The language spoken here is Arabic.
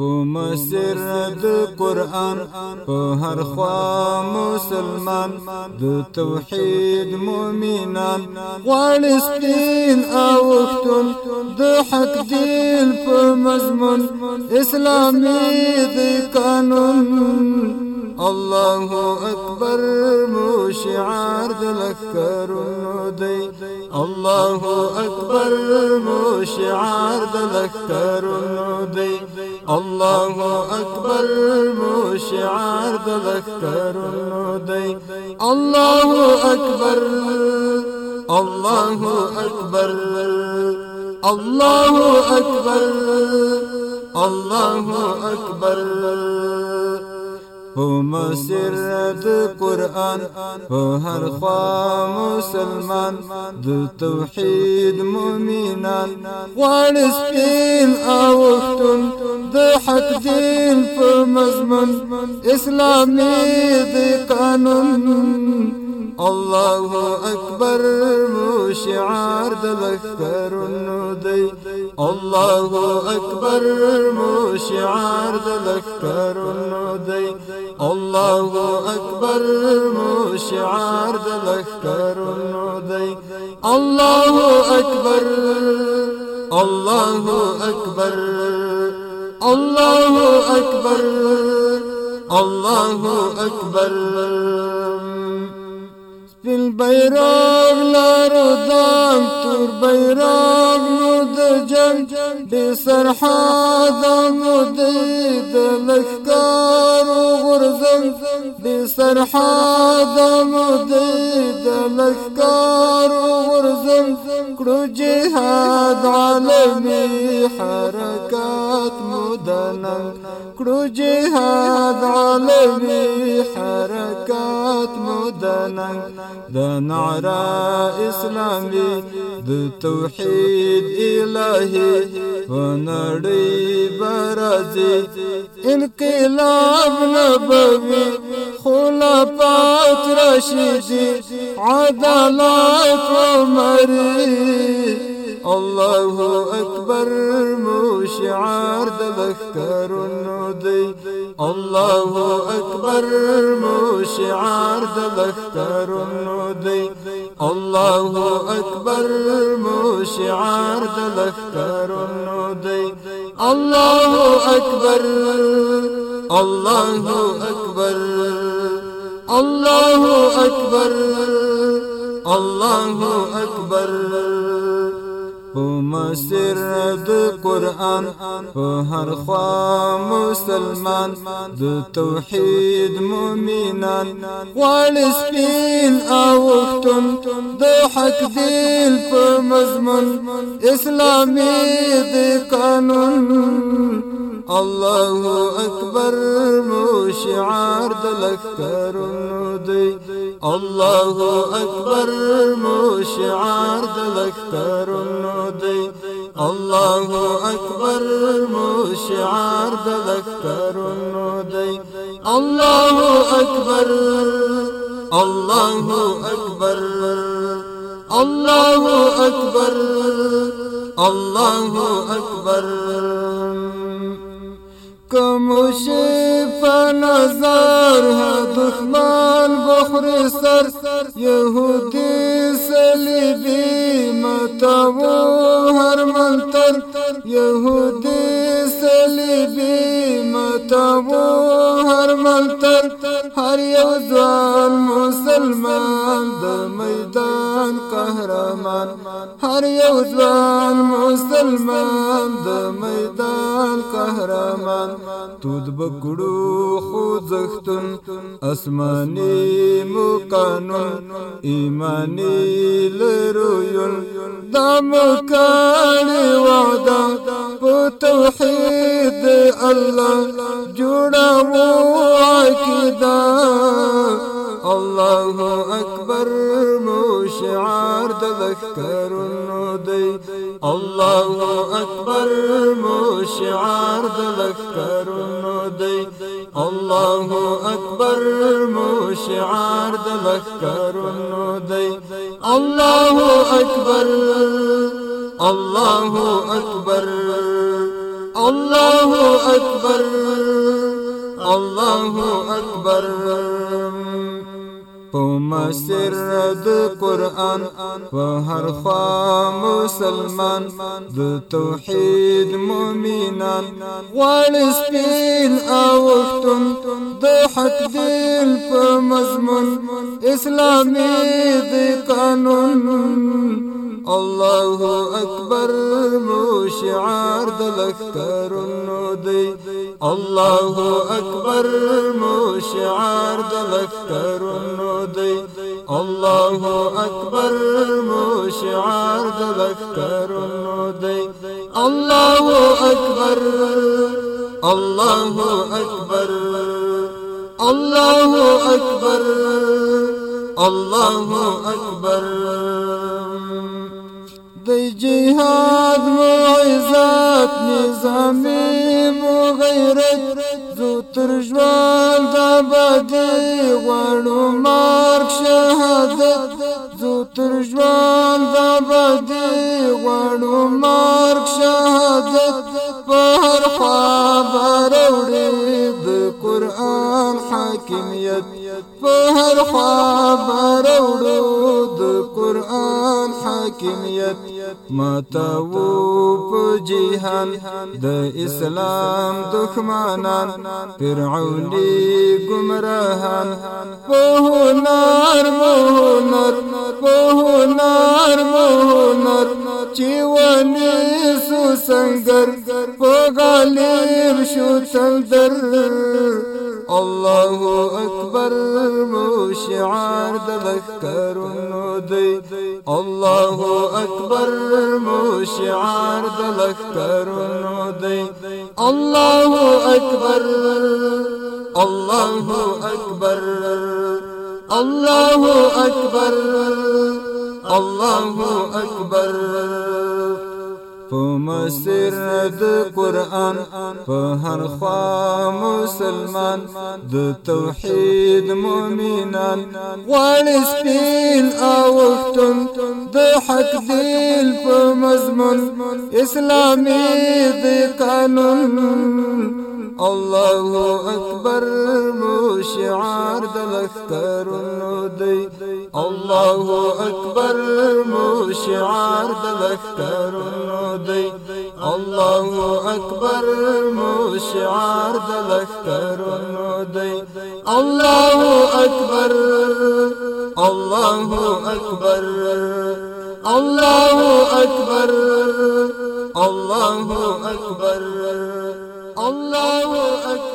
په مسیر د قرآن په هر خوا مسلمان د توحید مؤمنان. غواړي سپین اوختون د حق دین په مضمون. اسلامي د قانون. الله اکبر مو شعار د دی. الله اکبر مو شعار د لخرونو دی الله اکبر مو شعار د لخرونو دی الله اکبر الله اکبر الله اکبر الله اکبر د قرآن په هر خوا مسلمان د توحید مؤمنان غواړي سپین اوختون د حق دین په اسلامي د قانون. الله اکبر مو شعار د دی الله اکبر مو شعار د دی الله اکبر مو شعار د لخرونو دی الله اکبر الله اکبر الله اکبر الله اکبر سپین بیرغ لارو دام تور بیرغ نو د جنگ. بے سرحاد مو د لخکار غرزم بے سرحاد مو د لخکار غرزم کړو جهاد عالمي حرکات مدنن کړو جهاد عالمي حرکات مدنن د نعرا اسلامي د توحید الهي ونړۍ برازي انقلاب نبوي خلافات رشيدي عدالات ومري الله اکبر مو شعار د دی الله اکبر مو شعار د لخرونو دی الله اکبر مو شعار د لخرونو دی الله اکبر الله اکبر الله اکبر الله اکبر په مسیر د قران په هر خوا مسلمان د توحید مؤمنان. غواړي سپین اوختون د حق دین په مضمون. اسلامي د قانون الله اکبر مو شعار د لخرونو الله اکبر مو شعار د لخرونو الله اکبر مو شعار د لخرونو دی الله اکبر الله اکبر الله اکبر الله اکبر کموش فنظر ها دخمان بخور سر. یهودی سلیبی متاو هر منتر یهودی سلیبی متاو هر منتر هر یو ځوان مسلمان د میدان قهرمان هر یو ځوان مسلمان د میدان قهرمان. تود بکړو خو زختن اسماني مو قانون ایمانی لرویل دام کانی وعدا په توحید الله. جوړاو عقیده. الله اکبر. مو شعار د لخرونو دی الله اکبر مو شعار د لخرونو دی الله اکبر مو شعار د لخرونو دی الله اکبر الله اکبر الله اکبر الله اکبر په مسر د قرآن په هر خوا مسلمان د توحید مؤمنان غوړ سپین د حق دل په مضمون. اسلامي د قانون. الله اکبر مو شعار د دی الله اکبر مو شعار د دی الله اکبر مو شعار د لخرونو دی الله اکبر الله اکبر الله اکبر الله اکبر دی جهاد معزت نظامی مغیرت زو تر ژوند آبادی غواړو مارک شهادت زو تر ژوند آبادی غواړو مارک شهادت پر خبر وړي د قران حاکمیت پر خبر حاکمیت متاو په جهان د اسلام دښمنان فرعونی گمراهان. په هنر مهنر په هنر مهنر چې ونی سو سنگر په غالب شو تندر. الله اکبر مو شعار د لخرونو دی الله اکبر مو شعار د لخرونو دی الله اکبر الله اکبر الله اکبر الله اکبر په مسیر د قرآن په هر خوا مسلمان د توحید مؤمنان. سپین أو وختون د حق په مضمون. اسلامي د قانون الله اکبر مو شعار د لخرونو دی الله اکبر مو شعار د لخرونو دی الله اکبر مو شعار د لخرونو دی الله اکبر الله اکبر الله اکبر الله اکبر الله اکبر